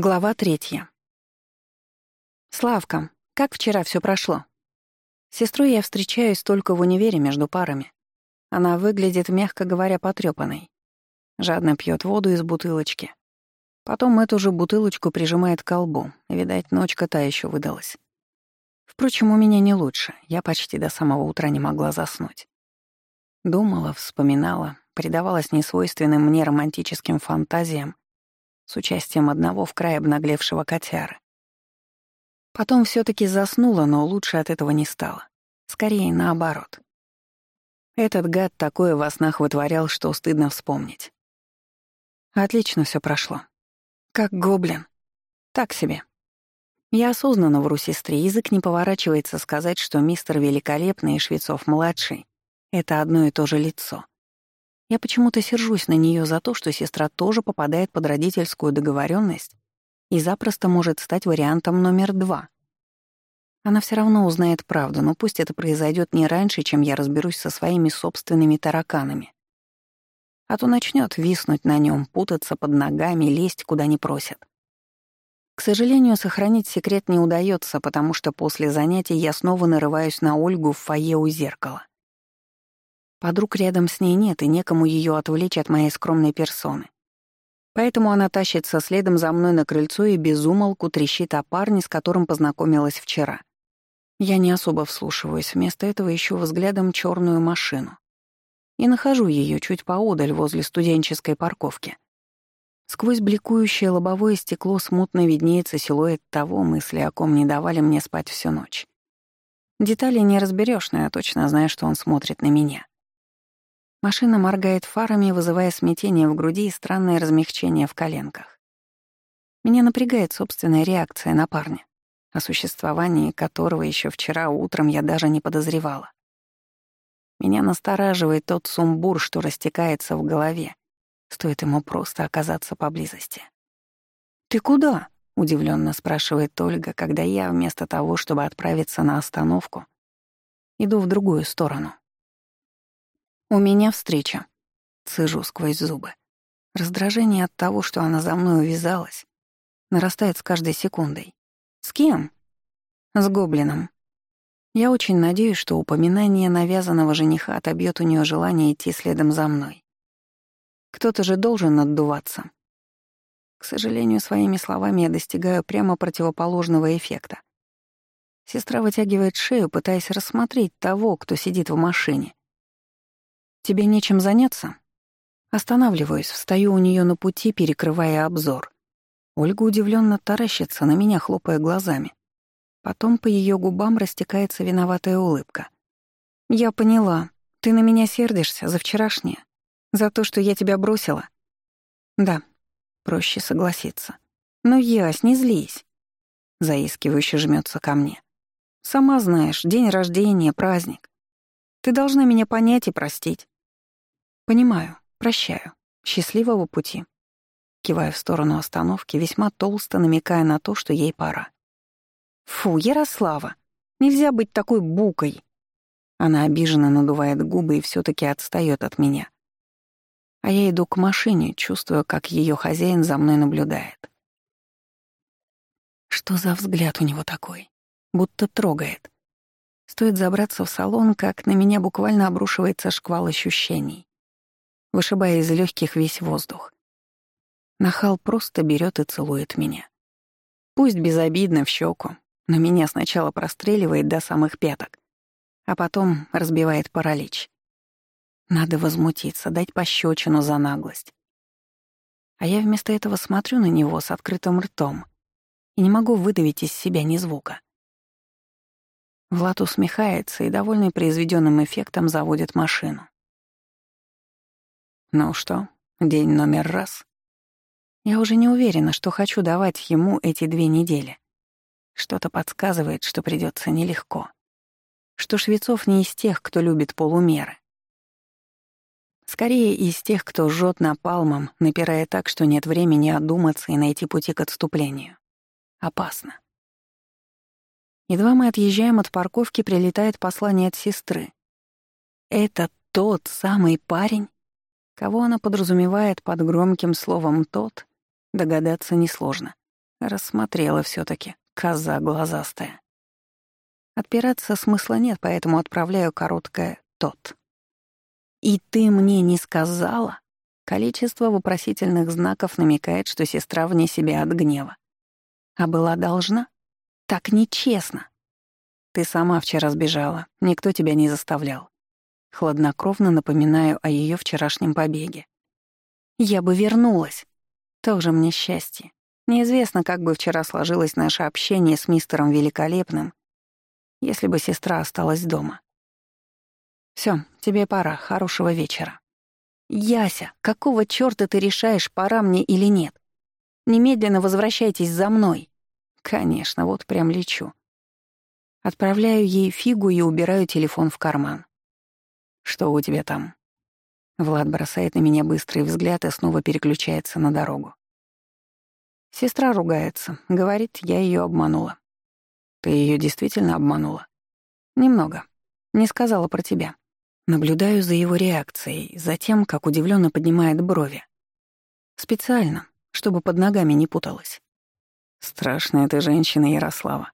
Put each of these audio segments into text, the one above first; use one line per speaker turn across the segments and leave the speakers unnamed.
Глава третья. «Славка, как вчера все прошло?» С сестрой я встречаюсь только в универе между парами. Она выглядит, мягко говоря, потрёпанной. Жадно пьет воду из бутылочки. Потом эту же бутылочку прижимает к колбу. Видать, ночка та еще выдалась. Впрочем, у меня не лучше. Я почти до самого утра не могла заснуть. Думала, вспоминала, предавалась несвойственным мне романтическим фантазиям с участием одного в край обнаглевшего котяры. Потом все таки заснула, но лучше от этого не стало. Скорее, наоборот. Этот гад такое во снах вытворял, что стыдно вспомнить. Отлично все прошло. Как гоблин. Так себе. Я осознанно вру сестре, язык не поворачивается сказать, что мистер Великолепный и Швецов-младший — это одно и то же лицо. Я почему-то сержусь на нее за то, что сестра тоже попадает под родительскую договоренность и запросто может стать вариантом номер два. Она все равно узнает правду, но пусть это произойдет не раньше, чем я разберусь со своими собственными тараканами. А то начнет виснуть на нем, путаться под ногами, лезть куда не просят. К сожалению, сохранить секрет не удается, потому что после занятий я снова нарываюсь на Ольгу в фойе у зеркала. Подруг рядом с ней нет, и некому ее отвлечь от моей скромной персоны. Поэтому она тащится следом за мной на крыльцо и безумолку трещит о парне, с которым познакомилась вчера. Я не особо вслушиваюсь, вместо этого ищу взглядом черную машину. И нахожу ее чуть поодаль возле студенческой парковки. Сквозь бликующее лобовое стекло смутно виднеется силуэт того, мысли о ком не давали мне спать всю ночь. Детали не разберешь, но я точно знаю, что он смотрит на меня. Машина моргает фарами, вызывая смятение в груди и странное размягчение в коленках. Меня напрягает собственная реакция на парня, о существовании которого еще вчера утром я даже не подозревала. Меня настораживает тот сумбур, что растекается в голове, стоит ему просто оказаться поблизости. «Ты куда?» — удивленно спрашивает Ольга, когда я, вместо того, чтобы отправиться на остановку, иду в другую сторону. «У меня встреча», — цыжу сквозь зубы. Раздражение от того, что она за мной увязалась, нарастает с каждой секундой. «С кем?» «С гоблином». Я очень надеюсь, что упоминание навязанного жениха отобьет у нее желание идти следом за мной. Кто-то же должен отдуваться. К сожалению, своими словами я достигаю прямо противоположного эффекта. Сестра вытягивает шею, пытаясь рассмотреть того, кто сидит в машине. Тебе нечем заняться?» Останавливаюсь, встаю у нее на пути, перекрывая обзор. Ольга удивленно таращится на меня, хлопая глазами. Потом по ее губам растекается виноватая улыбка. «Я поняла. Ты на меня сердишься за вчерашнее? За то, что я тебя бросила?» «Да». Проще согласиться. «Ну, Ясь, не злись». Заискивающе жмется ко мне. «Сама знаешь, день рождения, праздник. Ты должна меня понять и простить. Понимаю, прощаю. Счастливого пути. Кивая в сторону остановки, весьма толсто намекая на то, что ей пора. Фу, Ярослава, нельзя быть такой букой. Она обиженно надувает губы и все таки отстает от меня. А я иду к машине, чувствуя, как ее хозяин за мной наблюдает. Что за взгляд у него такой? Будто трогает. Стоит забраться в салон, как на меня буквально обрушивается шквал ощущений, вышибая из легких весь воздух. Нахал просто берет и целует меня. Пусть безобидно в щеку, но меня сначала простреливает до самых пяток, а потом разбивает паралич. Надо возмутиться, дать пощечину за наглость. А я вместо этого смотрю на него с открытым ртом и не могу выдавить из себя ни звука. Влад усмехается и, довольный произведенным эффектом, заводит машину. Ну что, день номер раз? Я уже не уверена, что хочу давать ему эти две недели. Что-то подсказывает, что придется нелегко. Что Швецов не из тех, кто любит полумеры. Скорее, из тех, кто жжет напалмом, напирая так, что нет времени одуматься и найти пути к отступлению. Опасно. Едва мы отъезжаем от парковки, прилетает послание от сестры. Это тот самый парень, кого она подразумевает под громким словом «тот», догадаться несложно. Рассмотрела все таки коза глазастая. Отпираться смысла нет, поэтому отправляю короткое «тот». «И ты мне не сказала?» Количество вопросительных знаков намекает, что сестра вне себя от гнева. А была должна? Так нечестно. Ты сама вчера сбежала, никто тебя не заставлял. Хладнокровно напоминаю о ее вчерашнем побеге. Я бы вернулась. Тоже мне счастье. Неизвестно, как бы вчера сложилось наше общение с мистером Великолепным, если бы сестра осталась дома. Все, тебе пора. Хорошего вечера. «Яся, какого чёрта ты решаешь, пора мне или нет? Немедленно возвращайтесь за мной». «Конечно, вот прям лечу». Отправляю ей фигу и убираю телефон в карман. «Что у тебя там?» Влад бросает на меня быстрый взгляд и снова переключается на дорогу. Сестра ругается, говорит, я ее обманула. Ты ее действительно обманула? Немного. Не сказала про тебя. Наблюдаю за его реакцией, за тем, как удивленно поднимает брови. Специально, чтобы под ногами не путалась. Страшная ты женщина, Ярослава.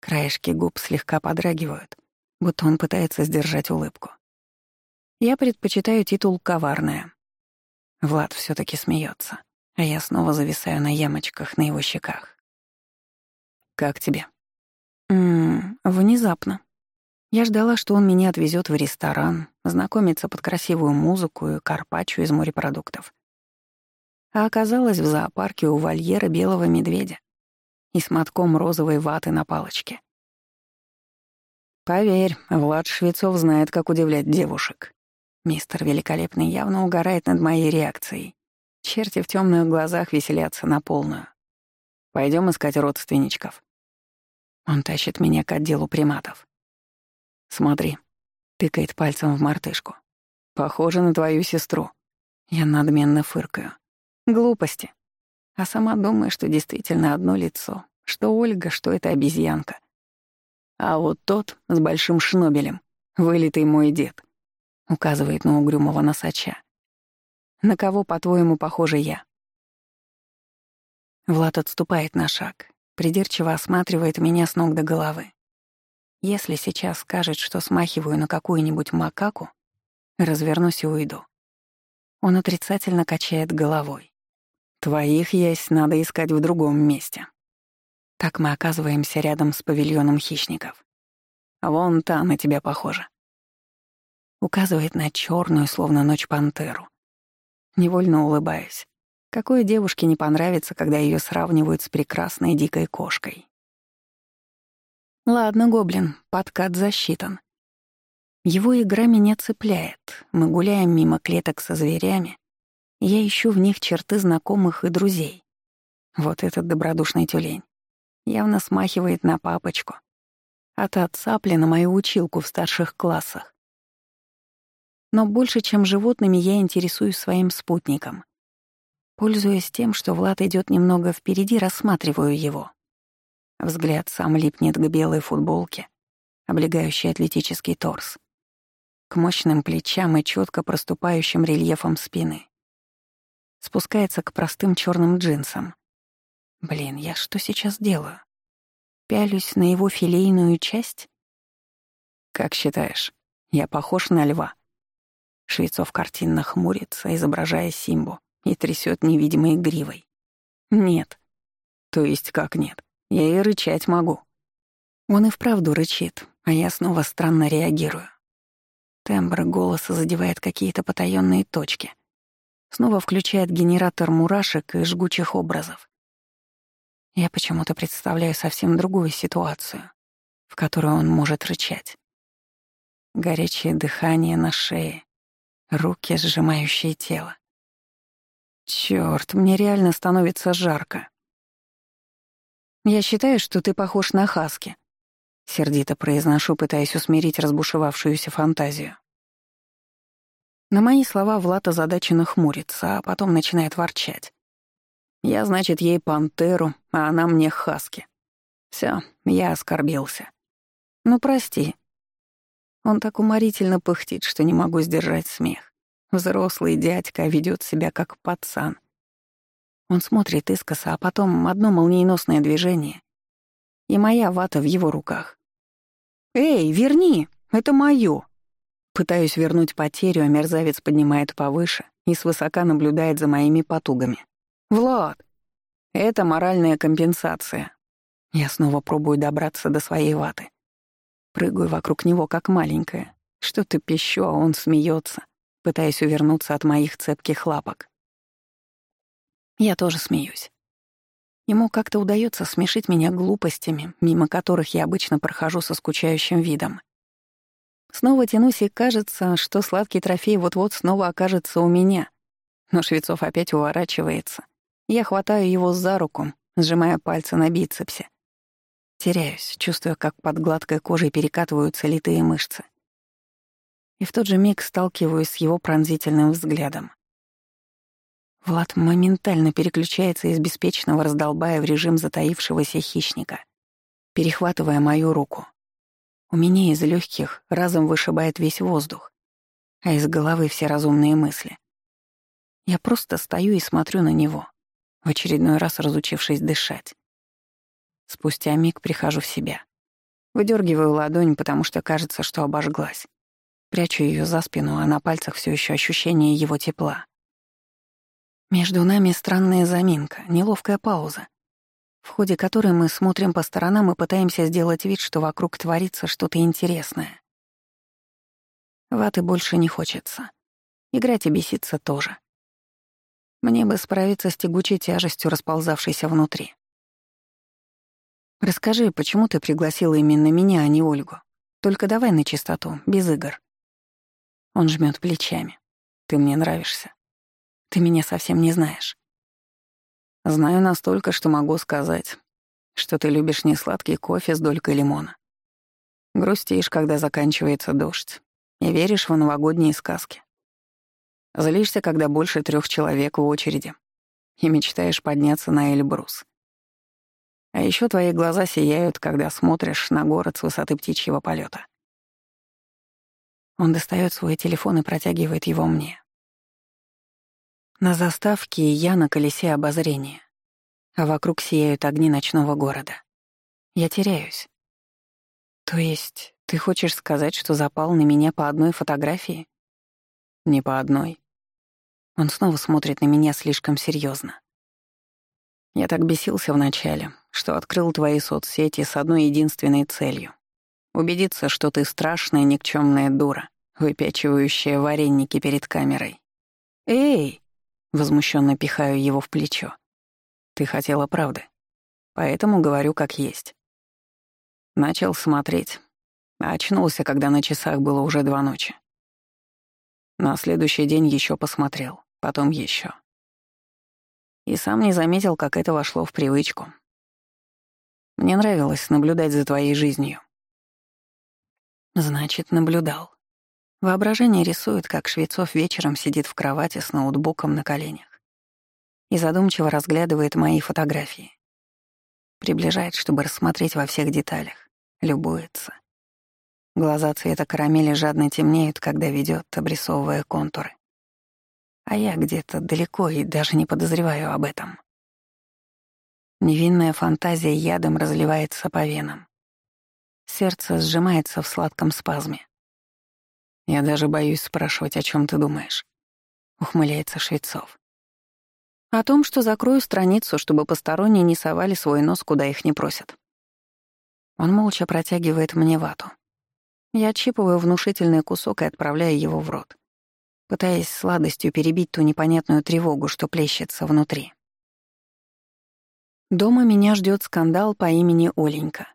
Краешки губ слегка подрагивают, будто он пытается сдержать улыбку. Я предпочитаю титул «коварная». Влад все таки смеется, а я снова зависаю на ямочках на его щеках. «Как тебе?» «Ммм, внезапно», я ждала, что он меня отвезет в ресторан, знакомиться под красивую музыку и карпаччо из морепродуктов. А оказалась в зоопарке у вольера белого медведя и с мотком розовой ваты на палочке. «Поверь, Влад Швецов знает, как удивлять девушек». Мистер Великолепный явно угорает над моей реакцией. Черти в темных глазах веселятся на полную. Пойдем искать родственничков. Он тащит меня к отделу приматов. «Смотри», — тыкает пальцем в мартышку. «Похоже на твою сестру». Я надменно фыркаю. Глупости. А сама думаю, что действительно одно лицо. Что Ольга, что это обезьянка. А вот тот с большим шнобелем, вылитый мой дед, указывает на угрюмого носача. На кого, по-твоему, похожа я? Влад отступает на шаг, придирчиво осматривает меня с ног до головы. Если сейчас скажет, что смахиваю на какую-нибудь макаку, развернусь и уйду. Он отрицательно качает головой. Твоих есть надо искать в другом месте. Так мы оказываемся рядом с павильоном хищников. Вон та на тебя похожа. Указывает на черную, словно ночь пантеру. Невольно улыбаюсь. Какой девушке не понравится, когда ее сравнивают с прекрасной дикой кошкой? Ладно, гоблин, подкат засчитан. Его игра меня цепляет. Мы гуляем мимо клеток со зверями. Я ищу в них черты знакомых и друзей. Вот этот добродушный тюлень. Явно смахивает на папочку. Та цапля на мою училку в старших классах. Но больше, чем животными, я интересуюсь своим спутником. Пользуясь тем, что Влад идет немного впереди, рассматриваю его. Взгляд сам липнет к белой футболке, облегающей атлетический торс, к мощным плечам и четко проступающим рельефам спины. Спускается к простым черным джинсам. Блин, я что сейчас делаю? Пялюсь на его филейную часть? Как считаешь, я похож на льва? Швецов картинно хмурится, изображая Симбу, и трясет невидимой гривой. Нет. То есть как нет? Я и рычать могу. Он и вправду рычит, а я снова странно реагирую. Тембр голоса задевает какие-то потаённые точки. Снова включает генератор мурашек и жгучих образов. Я почему-то представляю совсем другую ситуацию, в которой он может рычать. Горячее дыхание на шее, руки, сжимающие тело. Чёрт, мне реально становится жарко. «Я считаю, что ты похож на Хаски», — сердито произношу, пытаясь усмирить разбушевавшуюся фантазию. На мои слова Влад озадаченно хмурится, а потом начинает ворчать. Я, значит, ей пантеру, а она мне хаски. Всё, я оскорбился. Ну, прости. Он так уморительно пыхтит, что не могу сдержать смех. Взрослый дядька ведёт себя как пацан. Он смотрит искоса, а потом одно молниеносное движение. И моя вата в его руках. «Эй, верни! Это моё!» Пытаюсь вернуть потерю, а мерзавец поднимает повыше и свысока наблюдает за моими потугами. «Влад! Это моральная компенсация». Я снова пробую добраться до своей ваты. Прыгаю вокруг него, как маленькая. Что-то пищу, а он смеется, пытаясь увернуться от моих цепких лапок. Я тоже смеюсь. Ему как-то удается смешить меня глупостями, мимо которых я обычно прохожу со скучающим видом. Снова тянусь, и кажется, что сладкий трофей вот-вот снова окажется у меня. Но Швецов опять уворачивается. Я хватаю его за руку, сжимая пальцы на бицепсе. Теряюсь, чувствуя, как под гладкой кожей перекатываются литые мышцы. И в тот же миг сталкиваюсь с его пронзительным взглядом. Влад моментально переключается из беспечного раздолбая в режим затаившегося хищника, перехватывая мою руку. У меня из легких разом вышибает весь воздух, а из головы все разумные мысли. Я просто стою и смотрю на него, в очередной раз разучившись дышать. Спустя миг прихожу в себя. Выдергиваю ладонь, потому что кажется, что обожглась. Прячу ее за спину, а на пальцах все еще ощущение его тепла. Между нами странная заминка, неловкая пауза, в ходе которой мы смотрим по сторонам и пытаемся сделать вид, что вокруг творится что-то интересное. Ваты больше не хочется. Играть и беситься тоже. Мне бы справиться с тягучей тяжестью, расползавшейся внутри. «Расскажи, почему ты пригласила именно меня, а не Ольгу? Только давай на чистоту, без игр». Он жмет плечами. «Ты мне нравишься. Ты меня совсем не знаешь. Знаю настолько, что могу сказать, что ты любишь несладкий кофе с долькой лимона. Грустишь, когда заканчивается дождь, и веришь в новогодние сказки. Злишься, когда больше трех человек в очереди, и мечтаешь подняться на Эльбрус. А еще твои глаза сияют, когда смотришь на город с высоты птичьего полета. Он достает свой телефон и протягивает его мне. На заставке я на колесе обозрения, а вокруг сияют огни ночного города. Я теряюсь. То есть ты хочешь сказать, что запал на меня по одной фотографии? Не по одной. Он снова смотрит на меня слишком серьезно. Я так бесился вначале, что открыл твои соцсети с одной единственной целью — убедиться, что ты страшная никчемная дура, выпячивающая вареники перед камерой. «Эй!» Возмущенно пихаю его в плечо. Ты хотела правды. Поэтому говорю как есть. Начал смотреть. Очнулся, когда на часах было уже два ночи. На следующий день еще посмотрел, потом еще. И сам не заметил, как это вошло в привычку. Мне нравилось наблюдать за твоей жизнью. Значит, наблюдал. Воображение рисует, как Швецов вечером сидит в кровати с ноутбуком на коленях и задумчиво разглядывает мои фотографии. Приближает, чтобы рассмотреть во всех деталях, любуется. Глаза цвета карамели жадно темнеют, когда ведет, обрисовывая контуры. А я где-то далеко и даже не подозреваю об этом. Невинная фантазия ядом разливается по венам. Сердце сжимается в сладком спазме. Я даже боюсь спрашивать, о чем ты думаешь. Ухмыляется Швецов. О том, что закрою страницу, чтобы посторонние не совали свой нос, куда их не просят. Он молча протягивает мне вату. Я отщипываю внушительный кусок и отправляю его в рот, пытаясь сладостью перебить ту непонятную тревогу, что плещется внутри. Дома меня ждет скандал по имени Оленька.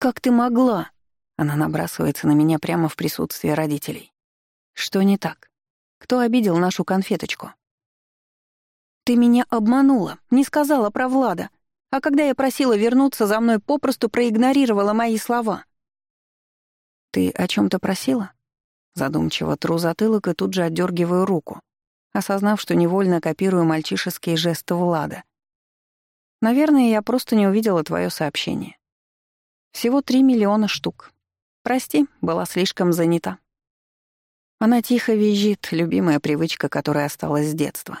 «Как ты могла?» Она набрасывается на меня прямо в присутствии родителей. Что не так? Кто обидел нашу конфеточку? Ты меня обманула, не сказала про Влада. А когда я просила вернуться за мной, попросту проигнорировала мои слова. Ты о чем то просила? Задумчиво тру затылок и тут же отдергиваю руку, осознав, что невольно копирую мальчишеские жесты Влада. Наверное, я просто не увидела твое сообщение. Всего три миллиона штук. Прости, была слишком занята. Она тихо визжит, любимая привычка, которая осталась с детства.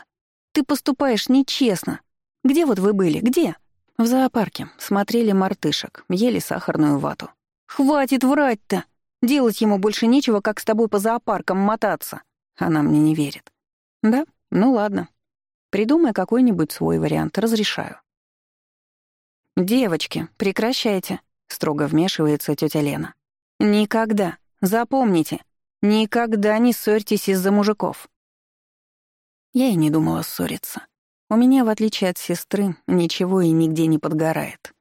«Ты поступаешь нечестно. Где вот вы были? Где?» «В зоопарке. Смотрели мартышек. Ели сахарную вату». «Хватит врать-то! Делать ему больше нечего, как с тобой по зоопаркам мотаться». Она мне не верит. «Да? Ну ладно. Придумай какой-нибудь свой вариант. Разрешаю». «Девочки, прекращайте», — строго вмешивается тетя Лена. «Никогда. Запомните. Никогда не ссорьтесь из-за мужиков». Я и не думала ссориться. У меня, в отличие от сестры, ничего и нигде не подгорает.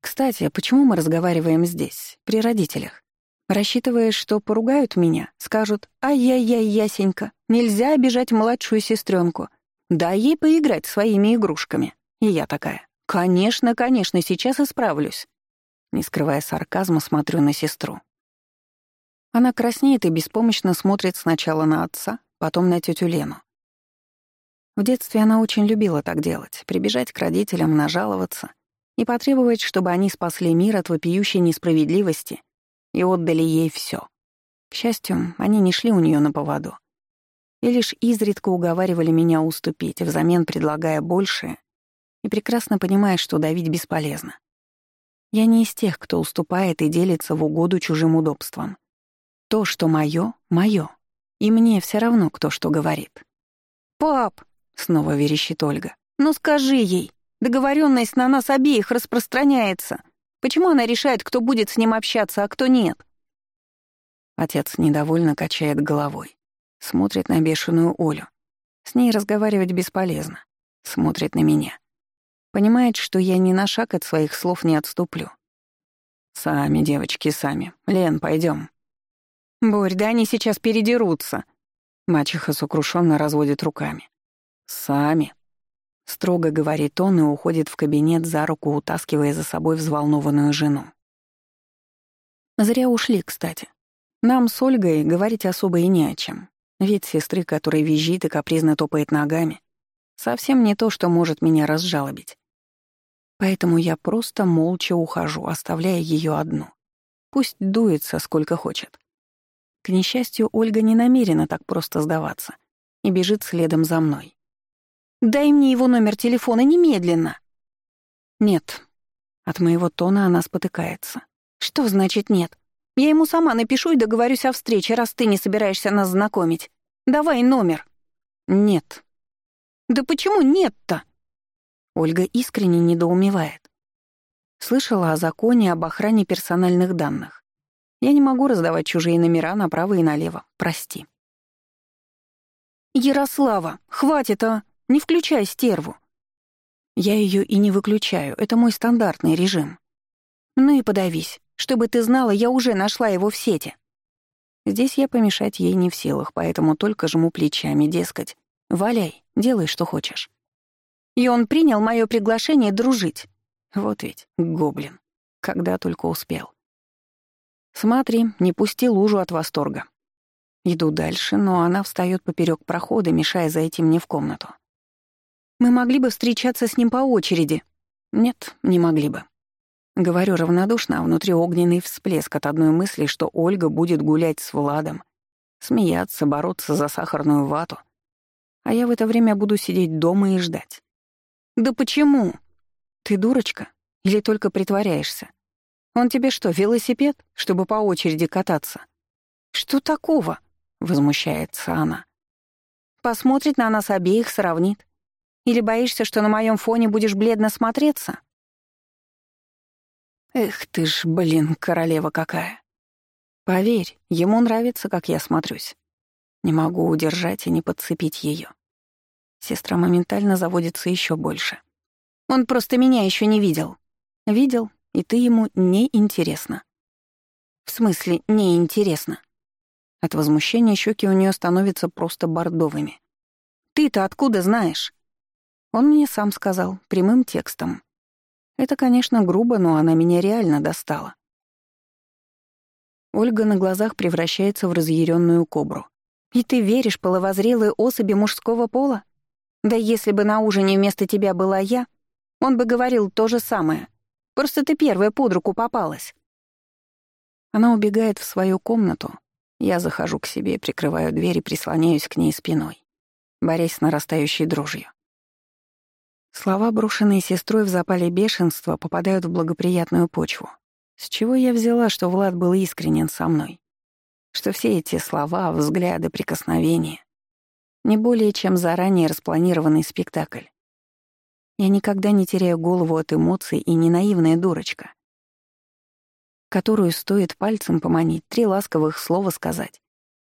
Кстати, почему мы разговариваем здесь, при родителях? Рассчитывая, что поругают меня, скажут «Ай-яй-яй, Ясенька, нельзя обижать младшую сестренку. Дай ей поиграть своими игрушками». И я такая «Конечно, конечно, сейчас исправлюсь». Не скрывая сарказма, смотрю на сестру. Она краснеет и беспомощно смотрит сначала на отца, потом на тетю Лену. В детстве она очень любила так делать, прибежать к родителям, нажаловаться и потребовать, чтобы они спасли мир от вопиющей несправедливости и отдали ей все. К счастью, они не шли у нее на поводу. И лишь изредка уговаривали меня уступить, взамен предлагая большее, и прекрасно понимая, что давить бесполезно. Я не из тех, кто уступает и делится в угоду чужим удобствам. То, что моё, моё. И мне все равно, кто что говорит. «Пап!» Снова верещит Ольга. «Ну скажи ей, договоренность на нас обеих распространяется. Почему она решает, кто будет с ним общаться, а кто нет?» Отец недовольно качает головой. Смотрит на бешеную Олю. С ней разговаривать бесполезно. Смотрит на меня. Понимает, что я ни на шаг от своих слов не отступлю. «Сами, девочки, сами. Лен, пойдем. «Борь, да они сейчас передерутся!» Мачеха сокрушенно разводит руками. «Сами», — строго говорит он и уходит в кабинет за руку, утаскивая за собой взволнованную жену. Зря ушли, кстати. Нам с Ольгой говорить особо и не о чем. Вид сестры, которая визжит и капризно топает ногами, совсем не то, что может меня разжалобить. Поэтому я просто молча ухожу, оставляя ее одну. Пусть дуется сколько хочет. К несчастью, Ольга не намерена так просто сдаваться и бежит следом за мной. Дай мне его номер телефона немедленно!» «Нет». От моего тона она спотыкается. «Что значит нет? Я ему сама напишу и договорюсь о встрече, раз ты не собираешься нас знакомить. Давай номер». «Нет». «Да почему нет-то?» Ольга искренне недоумевает. Слышала о законе об охране персональных данных. Я не могу раздавать чужие номера направо и налево. Прости. «Ярослава, хватит, а!» Не включай стерву. Я ее и не выключаю, это мой стандартный режим. Ну и подавись. Чтобы ты знала, я уже нашла его в сети. Здесь я помешать ей не в силах, поэтому только жму плечами, дескать. Валяй, делай, что хочешь. И он принял мое приглашение дружить. Вот ведь, гоблин. Когда только успел. Смотри, не пусти лужу от восторга. Иду дальше, но она встает поперек прохода, мешая зайти мне в комнату. Мы могли бы встречаться с ним по очереди. Нет, не могли бы. Говорю равнодушно, а внутри огненный всплеск от одной мысли, что Ольга будет гулять с Владом, смеяться, бороться за сахарную вату. А я в это время буду сидеть дома и ждать. Да почему? Ты дурочка? Или только притворяешься? Он тебе что, велосипед, чтобы по очереди кататься? Что такого? Возмущается она. Посмотрит на нас обеих, сравнит. Или боишься, что на моем фоне будешь бледно смотреться? Эх ты ж, блин, королева какая. Поверь, ему нравится, как я смотрюсь. Не могу удержать и не подцепить ее. Сестра моментально заводится еще больше. Он просто меня еще не видел. Видел, и ты ему не интересна. В смысле, не интересно. От возмущения щеки у нее становятся просто бордовыми. Ты-то откуда знаешь? Он мне сам сказал, прямым текстом. Это, конечно, грубо, но она меня реально достала. Ольга на глазах превращается в разъяренную кобру. «И ты веришь половозрелой особи мужского пола? Да если бы на ужине вместо тебя была я, он бы говорил то же самое. Просто ты первая под руку попалась». Она убегает в свою комнату. Я захожу к себе, прикрываю дверь и прислоняюсь к ней спиной, борясь с нарастающей дрожью. Слова, брошенные сестрой в запале бешенства, попадают в благоприятную почву. С чего я взяла, что Влад был искренен со мной? Что все эти слова, взгляды, прикосновения — не более чем заранее распланированный спектакль. Я никогда не теряю голову от эмоций и не наивная дурочка, которую стоит пальцем поманить, три ласковых слова сказать,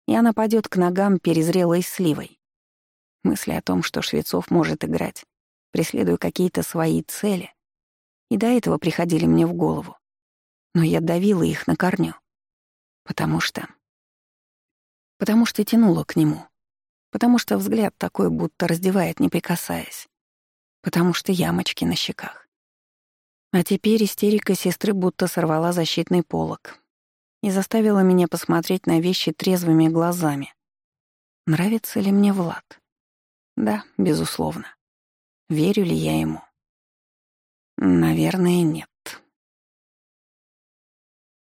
и она падет к ногам перезрелой сливой. Мысли о том, что Швецов может играть, преследуя какие-то свои цели, и до этого приходили мне в голову. Но я давила их на корню. Потому что... Потому что тянула к нему. Потому что взгляд такой, будто раздевает, не прикасаясь. Потому что ямочки на щеках. А теперь истерика сестры будто сорвала защитный полог и заставила меня посмотреть на вещи трезвыми глазами. Нравится ли мне Влад? Да, безусловно. Верю ли я ему? Наверное, нет.